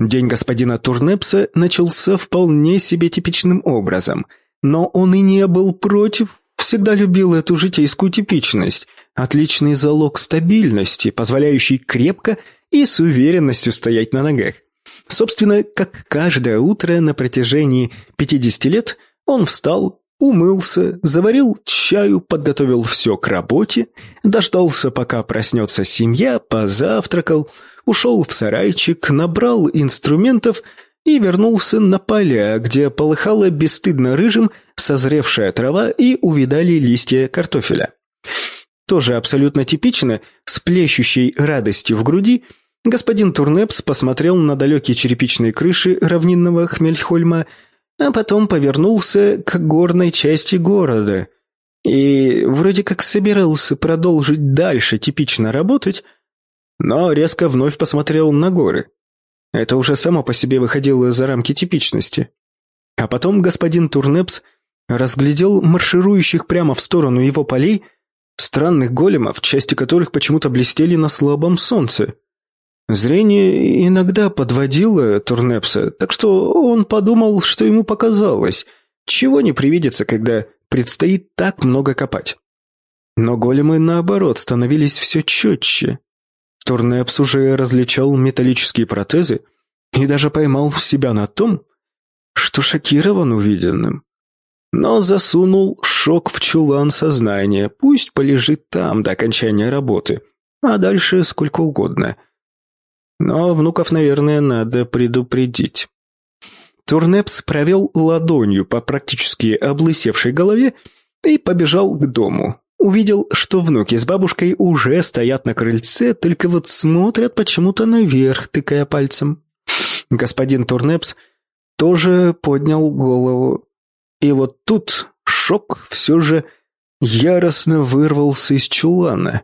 День господина Турнепса начался вполне себе типичным образом, но он и не был против, всегда любил эту житейскую типичность, отличный залог стабильности, позволяющий крепко и с уверенностью стоять на ногах. Собственно, как каждое утро на протяжении 50 лет он встал, умылся, заварил чаю, подготовил все к работе, дождался, пока проснется семья, позавтракал, ушел в сарайчик, набрал инструментов и вернулся на поля, где полыхала бесстыдно рыжим созревшая трава и увидали листья картофеля. Тоже абсолютно типично, с плещущей радостью в груди, господин Турнепс посмотрел на далекие черепичные крыши равнинного Хмельхольма, а потом повернулся к горной части города и вроде как собирался продолжить дальше типично работать, но резко вновь посмотрел на горы. Это уже само по себе выходило за рамки типичности. А потом господин Турнепс разглядел марширующих прямо в сторону его полей странных големов, части которых почему-то блестели на слабом солнце. Зрение иногда подводило Турнепса, так что он подумал, что ему показалось, чего не привидится, когда предстоит так много копать. Но големы, наоборот, становились все четче. Турнепс уже различал металлические протезы и даже поймал себя на том, что шокирован увиденным. Но засунул шок в чулан сознания, пусть полежит там до окончания работы, а дальше сколько угодно – но внуков, наверное, надо предупредить. Турнепс провел ладонью по практически облысевшей голове и побежал к дому. Увидел, что внуки с бабушкой уже стоят на крыльце, только вот смотрят почему-то наверх, тыкая пальцем. Господин Турнепс тоже поднял голову. И вот тут шок все же яростно вырвался из чулана.